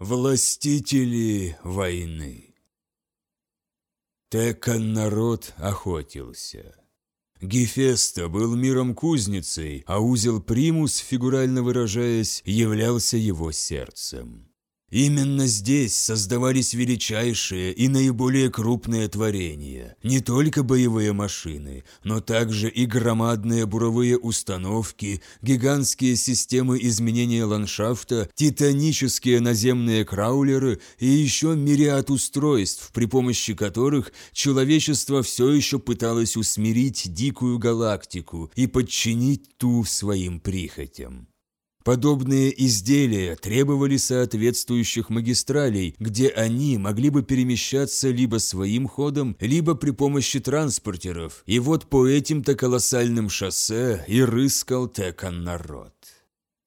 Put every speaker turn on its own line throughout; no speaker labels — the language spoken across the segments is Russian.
Властители войны Текан народ охотился. Гефеста был миром-кузницей, а узел Примус, фигурально выражаясь, являлся его сердцем. Именно здесь создавались величайшие и наиболее крупные творения, не только боевые машины, но также и громадные буровые установки, гигантские системы изменения ландшафта, титанические наземные краулеры и еще мириад устройств, при помощи которых человечество все еще пыталось усмирить дикую галактику и подчинить ту своим прихотям. Подобные изделия требовали соответствующих магистралей, где они могли бы перемещаться либо своим ходом, либо при помощи транспортеров. И вот по этим-то колоссальным шоссе и рыскал Текан народ.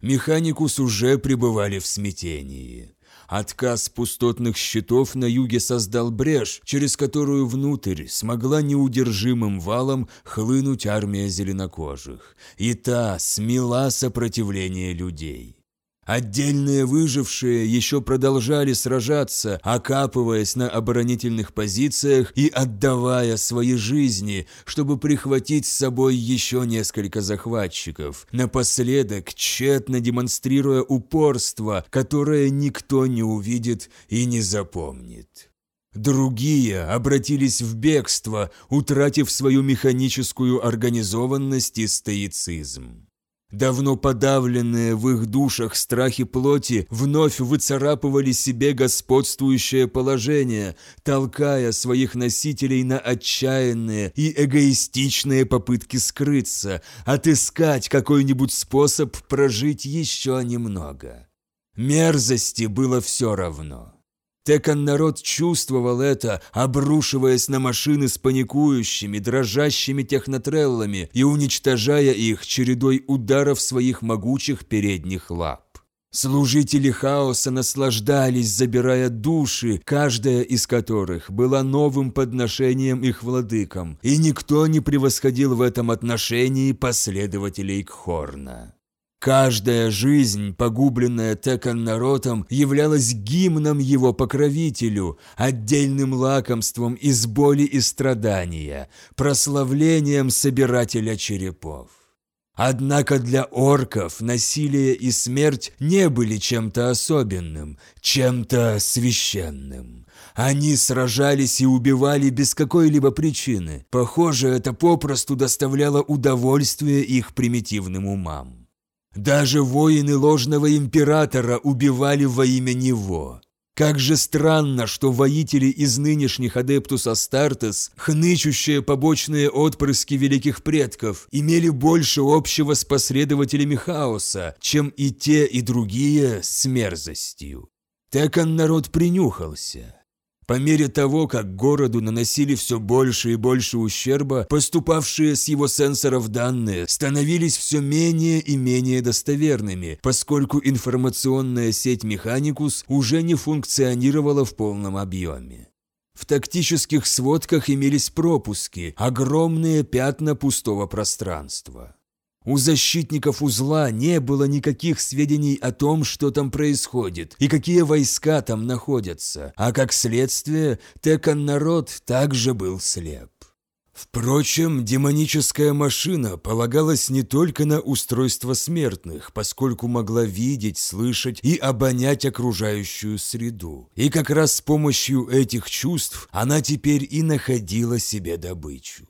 Механикус уже пребывали в смятении. Отказ пустотных щитов на юге создал брешь, через которую внутрь смогла неудержимым валом хлынуть армия зеленокожих. И та смела сопротивление людей. Отдельные выжившие еще продолжали сражаться, окапываясь на оборонительных позициях и отдавая свои жизни, чтобы прихватить с собой еще несколько захватчиков, напоследок тщетно демонстрируя упорство, которое никто не увидит и не запомнит. Другие обратились в бегство, утратив свою механическую организованность и стоицизм. Давно подавленные в их душах страхи плоти вновь выцарапывали себе господствующее положение, толкая своих носителей на отчаянные и эгоистичные попытки скрыться, отыскать какой-нибудь способ прожить еще немного. Мерзости было все равно. Текан народ чувствовал это, обрушиваясь на машины с паникующими, дрожащими технотреллами и уничтожая их чередой ударов своих могучих передних лап. Служители хаоса наслаждались, забирая души, каждая из которых была новым подношением их владыкам, и никто не превосходил в этом отношении последователей Кхорна. Каждая жизнь, погубленная Текан народом, являлась гимном его покровителю, отдельным лакомством из боли и страдания, прославлением собирателя черепов. Однако для орков насилие и смерть не были чем-то особенным, чем-то священным. Они сражались и убивали без какой-либо причины. Похоже, это попросту доставляло удовольствие их примитивным умам. Даже воины ложного императора убивали во имя него. Как же странно, что воители из нынешних Адептус Астартес, хнычущие побочные отпрыски великих предков, имели больше общего с последователями хаоса, чем и те, и другие с мерзостью. Так он народ принюхался. По мере того, как городу наносили все больше и больше ущерба, поступавшие с его сенсоров данные становились все менее и менее достоверными, поскольку информационная сеть Механикус уже не функционировала в полном объеме. В тактических сводках имелись пропуски, огромные пятна пустого пространства. У защитников узла не было никаких сведений о том, что там происходит и какие войска там находятся, а как следствие, Текан народ также был слеп. Впрочем, демоническая машина полагалась не только на устройство смертных, поскольку могла видеть, слышать и обонять окружающую среду. И как раз с помощью этих чувств она теперь и находила себе добычу.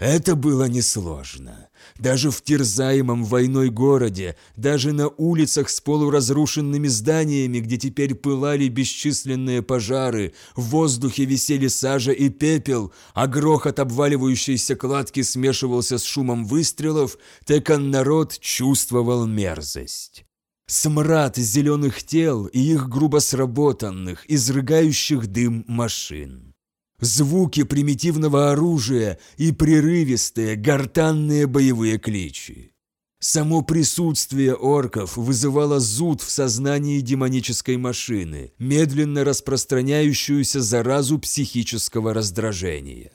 Это было несложно. Даже в терзаемом войной городе, даже на улицах с полуразрушенными зданиями, где теперь пылали бесчисленные пожары, в воздухе висели сажа и пепел, а грохот обваливающейся кладки смешивался с шумом выстрелов, Текан народ чувствовал мерзость. Смрад зеленых тел и их грубо сработанных, изрыгающих дым машин звуки примитивного оружия и прерывистые гортанные боевые кличи. Само присутствие орков вызывало зуд в сознании демонической машины, медленно распространяющуюся заразу психического раздражения.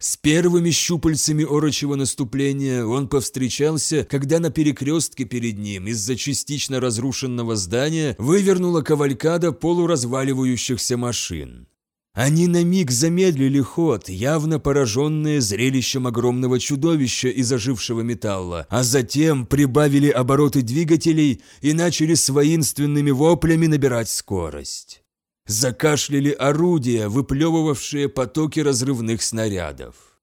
С первыми щупальцами орочего наступления он повстречался, когда на перекрестке перед ним из-за частично разрушенного здания вывернула кавалькада полуразваливающихся машин. Они на миг замедлили ход, явно пораженные зрелищем огромного чудовища из ожившего металла, а затем прибавили обороты двигателей и начали с воинственными воплями набирать скорость. Закашляли орудия, выплевывавшие потоки разрывных снарядов.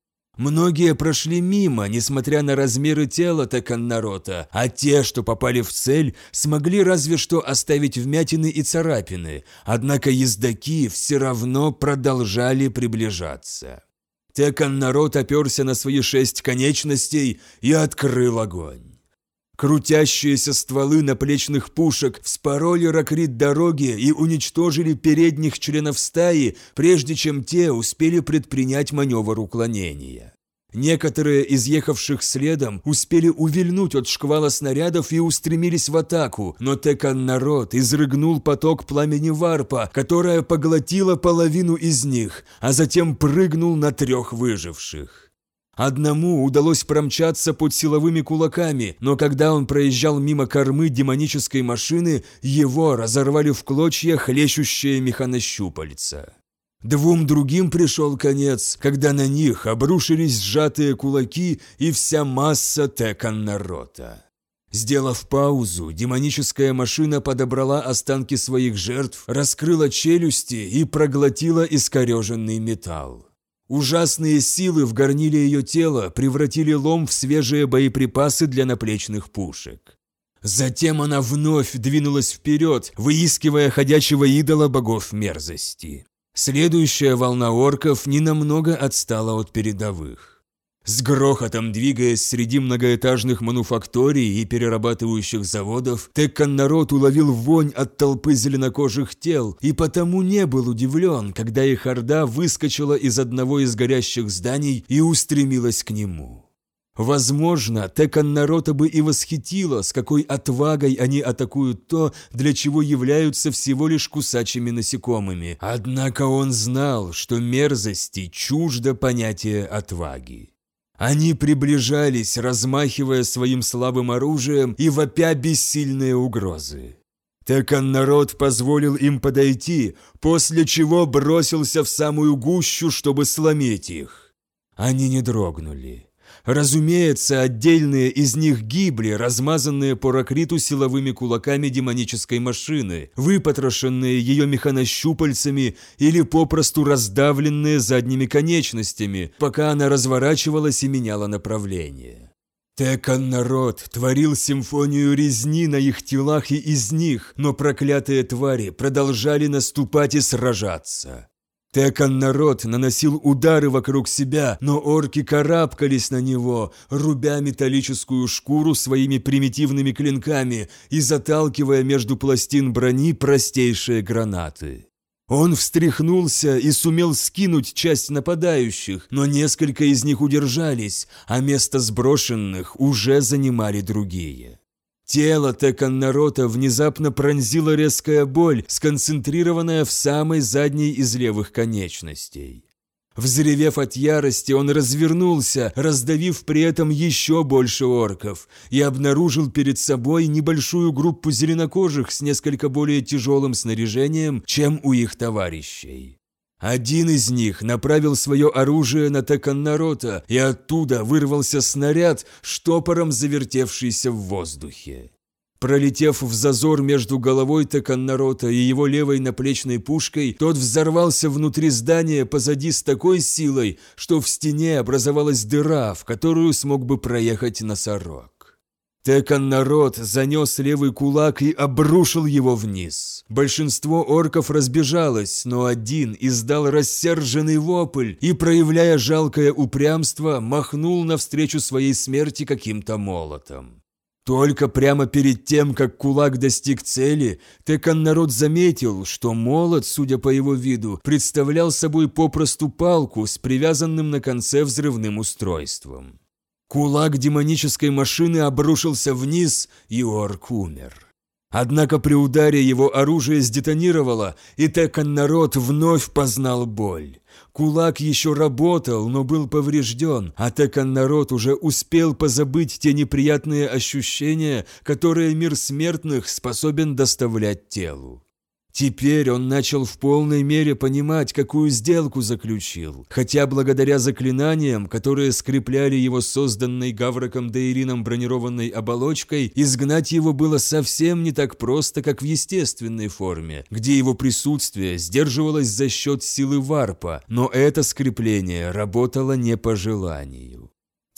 Многие прошли мимо, несмотря на размеры тела Теканнарота, а те, что попали в цель, смогли разве что оставить вмятины и царапины, однако ездаки все равно продолжали приближаться. Теканнарот оперся на свои шесть конечностей и открыл огонь. Крутящиеся стволы наплечных пушек вспороли ракрит дороги и уничтожили передних членов стаи, прежде чем те успели предпринять маневр уклонения. Некоторые из ехавших следом успели увильнуть от шквала снарядов и устремились в атаку, но Текан народ изрыгнул поток пламени варпа, которая поглотила половину из них, а затем прыгнул на трех выживших. Одному удалось промчаться под силовыми кулаками, но когда он проезжал мимо кормы демонической машины, его разорвали в клочья хлещущие механощупальца. Двум другим пришел конец, когда на них обрушились сжатые кулаки и вся масса Теканнарота. Сделав паузу, демоническая машина подобрала останки своих жертв, раскрыла челюсти и проглотила искореженный металл. Ужасные силы в горниле ее тела превратили лом в свежие боеприпасы для наплечных пушек. Затем она вновь двинулась вперед, выискивая ходячего идола богов мерзости. Следующая волна орков ненамного отстала от передовых. С грохотом двигаясь среди многоэтажных мануфакторий и перерабатывающих заводов, Теккан-народ уловил вонь от толпы зеленокожих тел и потому не был удивлен, когда их орда выскочила из одного из горящих зданий и устремилась к нему. Возможно, Текан-народа бы и восхитило, с какой отвагой они атакуют то, для чего являются всего лишь кусачими насекомыми. Однако он знал, что мерзости чуждо понятие отваги. Они приближались, размахивая своим слабым оружием и вопя бессильные угрозы. Текан народ позволил им подойти, после чего бросился в самую гущу, чтобы сломить их. Они не дрогнули. Разумеется, отдельные из них гибли, размазанные по ракриту силовыми кулаками демонической машины, выпотрошенные ее механощупальцами или попросту раздавленные задними конечностями, пока она разворачивалась и меняла направление. Текан народ творил симфонию резни на их телах и из них, но проклятые твари продолжали наступать и сражаться. Текан народ наносил удары вокруг себя, но орки карабкались на него, рубя металлическую шкуру своими примитивными клинками и заталкивая между пластин брони простейшие гранаты. Он встряхнулся и сумел скинуть часть нападающих, но несколько из них удержались, а место сброшенных уже занимали другие. Тело Теканнарота внезапно пронзила резкая боль, сконцентрированная в самой задней из левых конечностей. Взревев от ярости, он развернулся, раздавив при этом еще больше орков, и обнаружил перед собой небольшую группу зеленокожих с несколько более тяжелым снаряжением, чем у их товарищей. Один из них направил свое оружие на Теканнарота, и оттуда вырвался снаряд, штопором завертевшийся в воздухе. Пролетев в зазор между головой Теканнарота и его левой наплечной пушкой, тот взорвался внутри здания позади с такой силой, что в стене образовалась дыра, в которую смог бы проехать носорог. Текан народ занес левый кулак и обрушил его вниз. Большинство орков разбежалось, но один издал рассерженный вопль и, проявляя жалкое упрямство, махнул навстречу своей смерти каким-то молотом. Только прямо перед тем, как кулак достиг цели, Текан народ заметил, что молот, судя по его виду, представлял собой попросту палку с привязанным на конце взрывным устройством. Кулак демонической машины обрушился вниз, и орк умер. Однако при ударе его оружие сдетонировало, и Текан народ вновь познал боль. Кулак еще работал, но был поврежден, а Текан народ уже успел позабыть те неприятные ощущения, которые мир смертных способен доставлять телу. Теперь он начал в полной мере понимать, какую сделку заключил, хотя благодаря заклинаниям, которые скрепляли его созданной Гавроком Дейрином бронированной оболочкой, изгнать его было совсем не так просто, как в естественной форме, где его присутствие сдерживалось за счет силы варпа, но это скрепление работало не по желанию.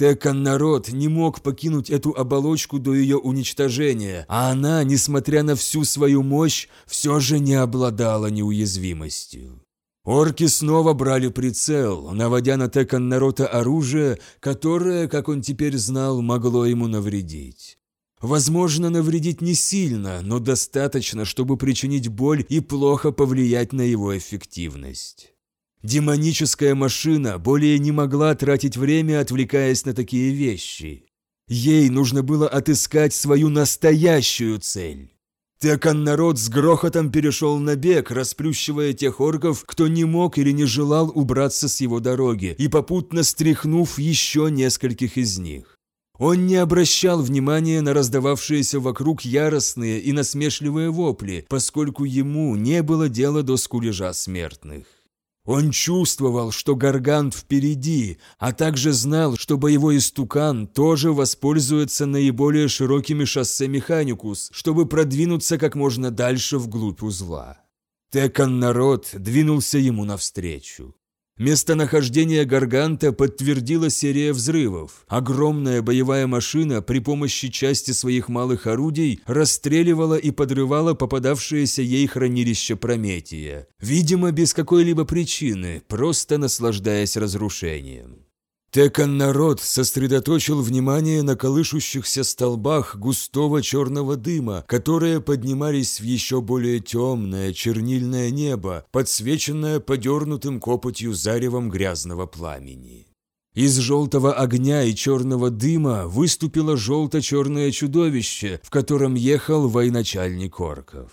Текан народ не мог покинуть эту оболочку до ее уничтожения, а она, несмотря на всю свою мощь, все же не обладала неуязвимостью. Орки снова брали прицел, наводя на Текан народа оружие, которое, как он теперь знал, могло ему навредить. Возможно, навредить не сильно, но достаточно, чтобы причинить боль и плохо повлиять на его эффективность. Демоническая машина более не могла тратить время, отвлекаясь на такие вещи. Ей нужно было отыскать свою настоящую цель. Текан народ с грохотом перешел на бег, расплющивая тех орков, кто не мог или не желал убраться с его дороги, и попутно стряхнув еще нескольких из них. Он не обращал внимания на раздававшиеся вокруг яростные и насмешливые вопли, поскольку ему не было дела до скулежа смертных. Он чувствовал, что Гаргант впереди, а также знал, что боевой истукан тоже воспользуется наиболее широкими шоссе Механикус, чтобы продвинуться как можно дальше вглубь узла. Текан народ двинулся ему навстречу. Местонахождение Гарганта подтвердила серия взрывов. Огромная боевая машина при помощи части своих малых орудий расстреливала и подрывала попадавшееся ей хранилище Прометия. Видимо, без какой-либо причины, просто наслаждаясь разрушением. Текан народ сосредоточил внимание на колышущихся столбах густого черного дыма, которые поднимались в еще более темное чернильное небо, подсвеченное подернутым копотью заревом грязного пламени. Из желтого огня и черного дыма выступило желто-черное чудовище, в котором ехал военачальник орков.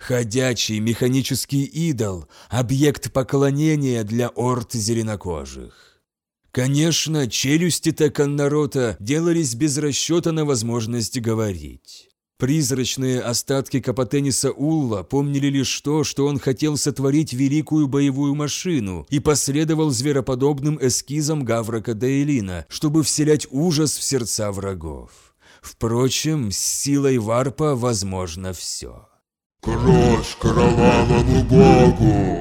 Ходячий механический идол, объект поклонения для орд зеленокожих. Конечно, челюсти Теканнарота делались без расчета на возможность говорить. Призрачные остатки Капотениса Улла помнили лишь то, что он хотел сотворить великую боевую машину и последовал звероподобным эскизам Гаврака Дейлина, чтобы вселять ужас в сердца врагов. Впрочем, с силой варпа возможно все.
«Кровь кровавому богу!»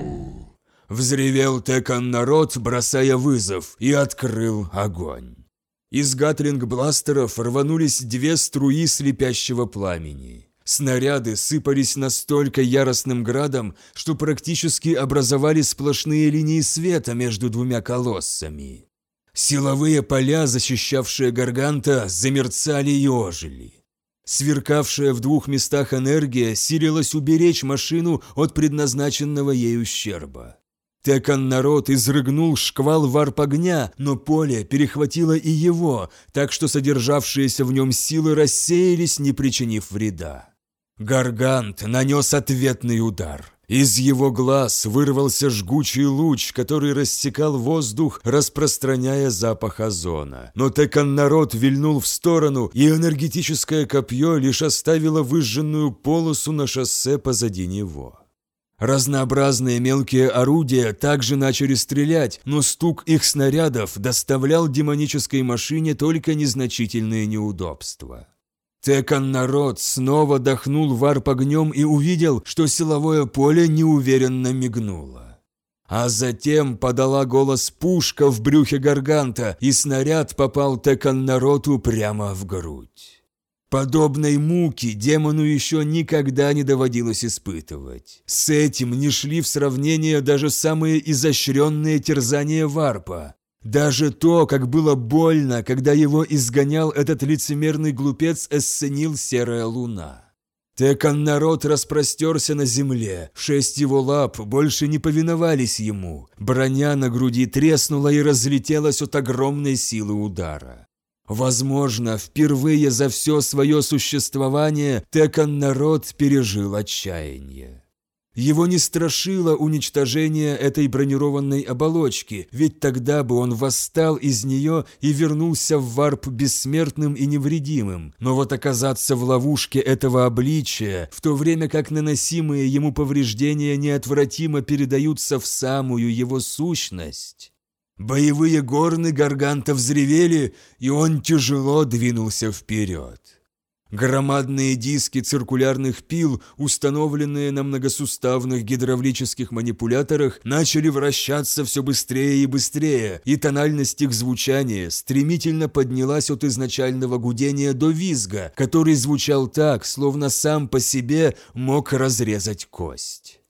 Взревел Текан народ, бросая вызов, и открыл огонь. Из гатлинг-бластеров рванулись две струи слепящего пламени. Снаряды сыпались настолько яростным градом, что практически образовали сплошные линии света между двумя колоссами. Силовые поля, защищавшие Гарганта, замерцали и ожили. Сверкавшая в двух местах энергия силилась уберечь машину от предназначенного ей ущерба. Текан народ изрыгнул шквал варп огня, но поле перехватило и его, так что содержавшиеся в нем силы рассеялись, не причинив вреда. Гаргант нанес ответный удар. Из его глаз вырвался жгучий луч, который рассекал воздух, распространяя запах озона. Но Текан народ вильнул в сторону, и энергетическое копье лишь оставило выжженную полосу на шоссе позади него. Разнообразные мелкие орудия также начали стрелять, но стук их снарядов доставлял демонической машине только незначительные неудобства. Текан народ снова дохнул варп огнем и увидел, что силовое поле неуверенно мигнуло. А затем подала голос пушка в брюхе гарганта, и снаряд попал Текан народу прямо в грудь. Подобной муки демону еще никогда не доводилось испытывать. С этим не шли в сравнение даже самые изощренные терзания варпа. Даже то, как было больно, когда его изгонял этот лицемерный глупец Эссенил Серая Луна. Текан народ распростерся на земле, шесть его лап больше не повиновались ему, броня на груди треснула и разлетелась от огромной силы удара. Возможно, впервые за все свое существование Текан народ пережил отчаяние. Его не страшило уничтожение этой бронированной оболочки, ведь тогда бы он восстал из нее и вернулся в варп бессмертным и невредимым. Но вот оказаться в ловушке этого обличия, в то время как наносимые ему повреждения неотвратимо передаются в самую его сущность. Боевые горны Гарганта взревели, и он тяжело двинулся вперед. Громадные диски циркулярных пил, установленные на многосуставных гидравлических манипуляторах, начали вращаться все быстрее и быстрее, и тональность их звучания стремительно поднялась от изначального гудения до визга, который звучал так, словно сам по себе мог разрезать кость.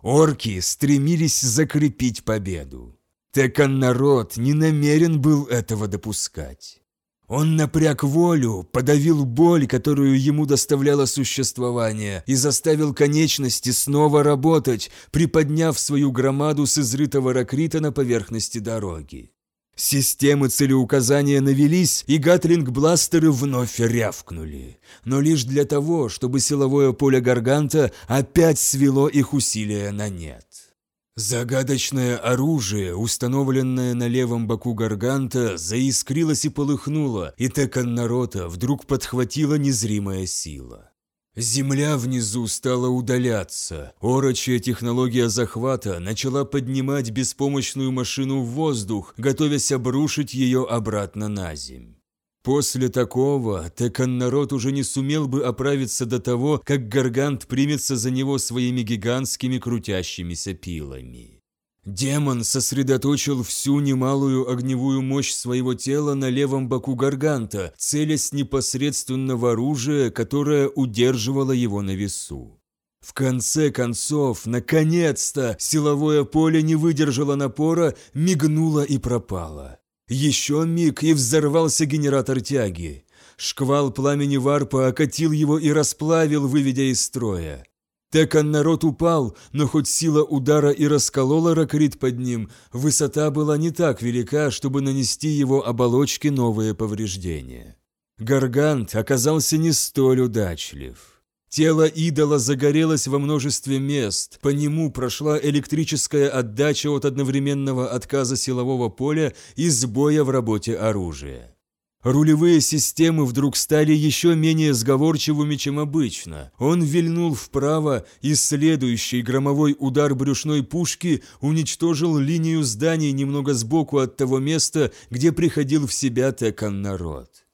Орки стремились закрепить победу. Текан народ не намерен был этого допускать. Он напряг волю, подавил боль, которую ему доставляло существование, и заставил конечности снова работать, приподняв свою громаду с изрытого ракрита на поверхности дороги. Системы целеуказания навелись, и гатлинг-бластеры вновь рявкнули. Но лишь для того, чтобы силовое поле Гарганта опять свело их усилия на нет. Загадочное оружие, установленное на левом боку Гарганта, заискрилось и полыхнуло, и Текан Нарота вдруг подхватила незримая сила. Земля внизу стала удаляться. Орочья технология захвата начала поднимать беспомощную машину в воздух, готовясь обрушить ее обратно на земь. После такого Текан-народ уже не сумел бы оправиться до того, как Гаргант примется за него своими гигантскими крутящимися пилами. Демон сосредоточил всю немалую огневую мощь своего тела на левом боку Гарганта, целясь непосредственно в оружие, которое удерживало его на весу. В конце концов, наконец-то, силовое поле не выдержало напора, мигнуло и пропало. Еще миг, и взорвался генератор тяги. Шквал пламени варпа окатил его и расплавил, выведя из строя. Текан народ упал, но хоть сила удара и расколола ракрит под ним, высота была не так велика, чтобы нанести его оболочке новые повреждения. Гаргант оказался не столь удачлив. Тело идола загорелось во множестве мест, по нему прошла электрическая отдача от одновременного отказа силового поля и сбоя в работе оружия. Рулевые системы вдруг стали еще менее сговорчивыми, чем обычно. Он вильнул вправо, и следующий громовой удар брюшной пушки уничтожил линию зданий немного сбоку от того места, где приходил в себя Текан народ.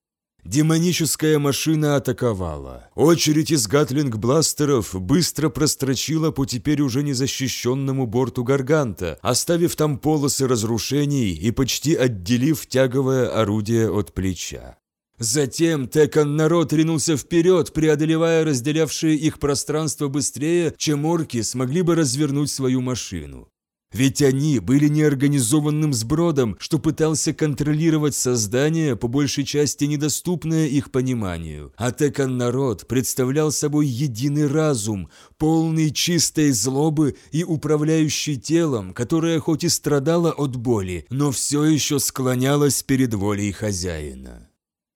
Демоническая машина атаковала. Очередь из гатлинг-бластеров быстро прострочила по теперь уже незащищенному борту Гарганта, оставив там полосы разрушений и почти отделив тяговое орудие от плеча. Затем Текан народ ринулся вперед, преодолевая разделявшие их пространство быстрее, чем орки смогли бы развернуть свою машину. Ведь они были неорганизованным сбродом, что пытался контролировать создание, по большей части недоступное их пониманию. А Текан народ представлял собой единый разум, полный чистой злобы и управляющий телом, которое хоть и страдало от боли, но все еще склонялось перед волей хозяина.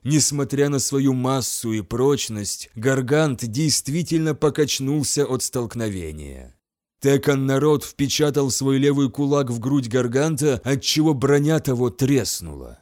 Несмотря на свою массу и прочность, Гаргант действительно покачнулся от столкновения. Текан народ впечатал свой левый кулак в грудь Гарганта, отчего броня того треснула.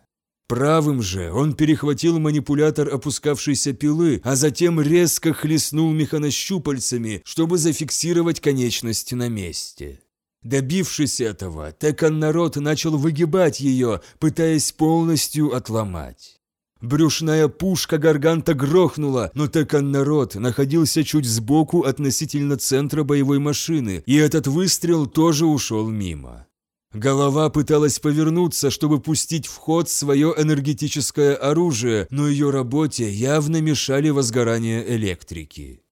Правым же он перехватил манипулятор опускавшейся пилы, а затем резко хлестнул механощупальцами, чтобы зафиксировать конечность на месте. Добившись этого, Текан народ начал выгибать ее, пытаясь полностью отломать. Брюшная пушка Гарганта грохнула, но Текан народ находился чуть сбоку относительно центра боевой машины, и этот выстрел тоже ушел мимо. Голова пыталась повернуться, чтобы пустить в ход свое энергетическое оружие, но ее работе явно мешали возгорания электрики.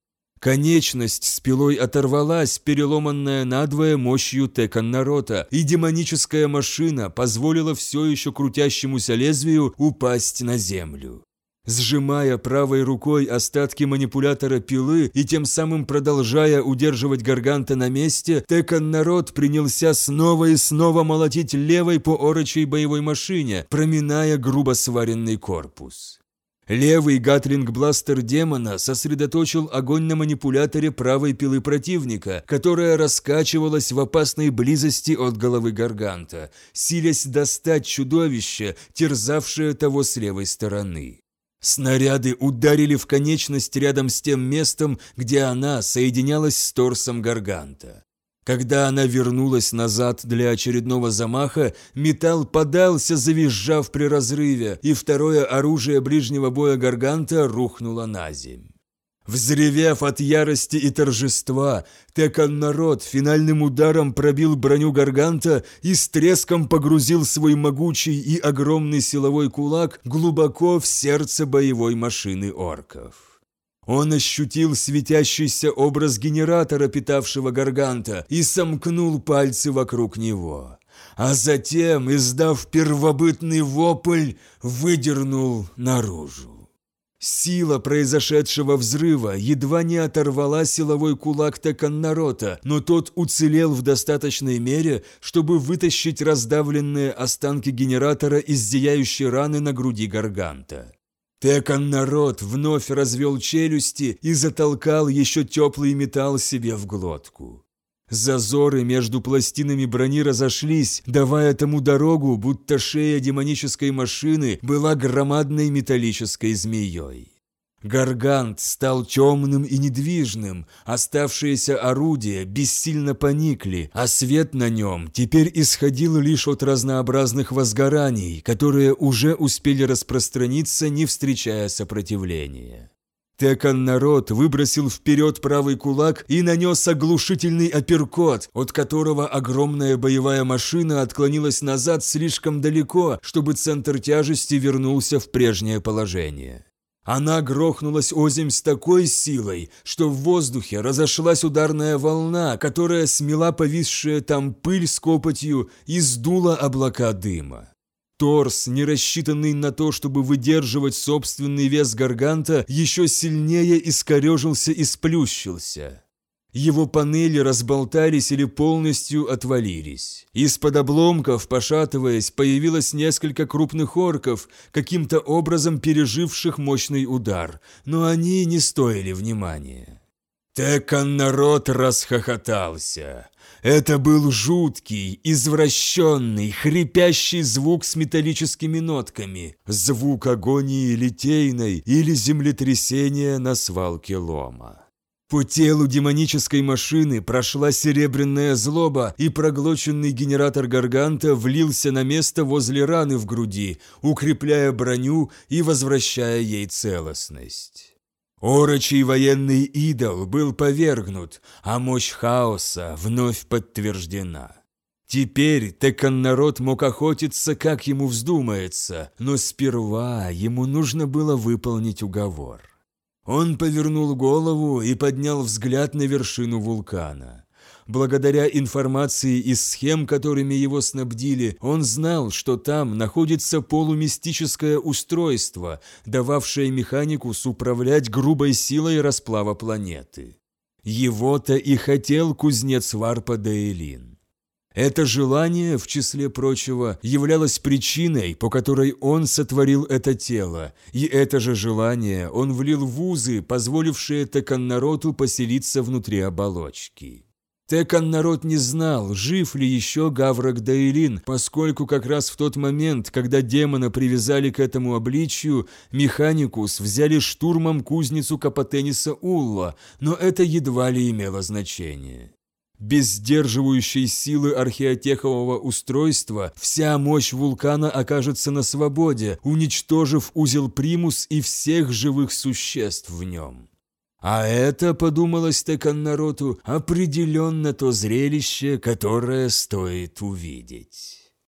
Конечность с пилой оторвалась, переломанная надвое мощью Теканнарота, и демоническая машина позволила все еще крутящемуся лезвию упасть на землю. Сжимая правой рукой остатки манипулятора пилы и тем самым продолжая удерживать Гарганта на месте, Текан народ принялся снова и снова молотить левой по орочей боевой машине, проминая грубо сваренный корпус. Левый гатлинг-бластер демона сосредоточил огонь на манипуляторе правой пилы противника, которая раскачивалась в опасной близости от головы Гарганта, силясь достать чудовище, терзавшее того с левой стороны. Снаряды ударили в конечность рядом с тем местом, где она соединялась с торсом Гарганта. Когда она вернулась назад для очередного замаха, металл подался, завизжав при разрыве, и второе оружие ближнего боя Гарганта рухнуло на земь. Взревев от ярости и торжества, Текан народ финальным ударом пробил броню Гарганта и с треском погрузил свой могучий и огромный силовой кулак глубоко в сердце боевой машины орков. Он ощутил светящийся образ генератора, питавшего Гарганта, и сомкнул пальцы вокруг него. А затем, издав первобытный вопль, выдернул наружу. Сила произошедшего взрыва едва не оторвала силовой кулак Теканнарота, но тот уцелел в достаточной мере, чтобы вытащить раздавленные останки генератора из зияющей раны на груди Гарганта. Теканнарот вновь развел челюсти и затолкал еще теплый металл себе в глотку. Зазоры между пластинами брони разошлись, давая тому дорогу, будто шея демонической машины была громадной металлической змеей. Гаргант стал темным и недвижным, оставшиеся орудия бессильно поникли, а свет на нем теперь исходил лишь от разнообразных возгораний, которые уже успели распространиться, не встречая сопротивления. Текан народ выбросил вперед правый кулак и нанес оглушительный апперкот, от которого огромная боевая машина отклонилась назад слишком далеко, чтобы центр тяжести вернулся в прежнее положение. Она грохнулась озимь с такой силой, что в воздухе разошлась ударная волна, которая смела повисшая там пыль с копотью и сдула облака дыма. Торс, не рассчитанный на то, чтобы выдерживать собственный вес гарганта, еще сильнее искорежился и сплющился. Его панели разболтались или полностью отвалились. Из-под обломков, пошатываясь, появилось несколько крупных орков, каким-то образом переживших мощный удар, но они не стоили внимания. Текан народ расхохотался. Это был жуткий, извращенный, хрипящий звук с металлическими нотками. Звук агонии литейной или землетрясения на свалке лома. По телу демонической машины прошла серебряная злоба, и проглоченный генератор Гарганта влился на место возле раны в груди, укрепляя броню и возвращая ей целостность. Орочий военный идол был повергнут, а мощь хаоса вновь подтверждена. Теперь Текан народ мог охотиться, как ему вздумается, но сперва ему нужно было выполнить уговор. Он повернул голову и поднял взгляд на вершину вулкана. Благодаря информации из схем, которыми его снабдили, он знал, что там находится полумистическое устройство, дававшее механикус управлять грубой силой расплава планеты. Его-то и хотел кузнец Варпа Дейлин. Это желание, в числе прочего, являлось причиной, по которой он сотворил это тело, и это же желание он влил в узы, позволившие Теканнароту поселиться внутри оболочки. Текан народ не знал, жив ли еще Гаврок Даилин, поскольку как раз в тот момент, когда демона привязали к этому обличию, Механикус взяли штурмом кузницу Капотениса Улла, но это едва ли имело значение. Без сдерживающей силы археотехового устройства вся мощь вулкана окажется на свободе, уничтожив узел Примус и всех живых существ в нем. А это, подумалось Теканнароту, определенно то зрелище, которое стоит увидеть.